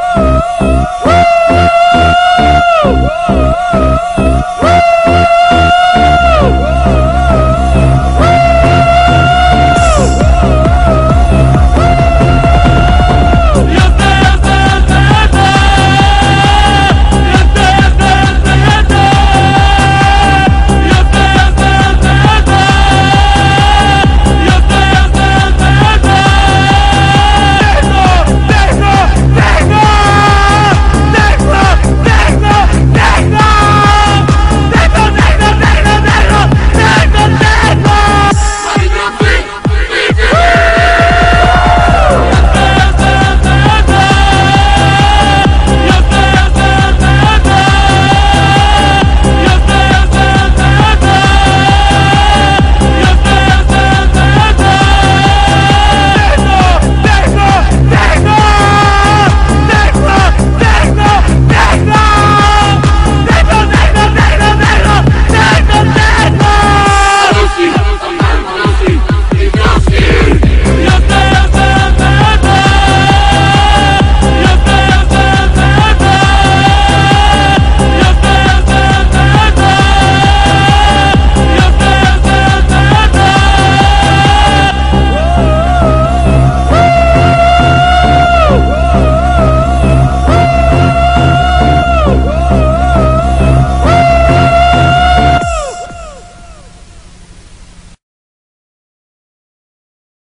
Uh!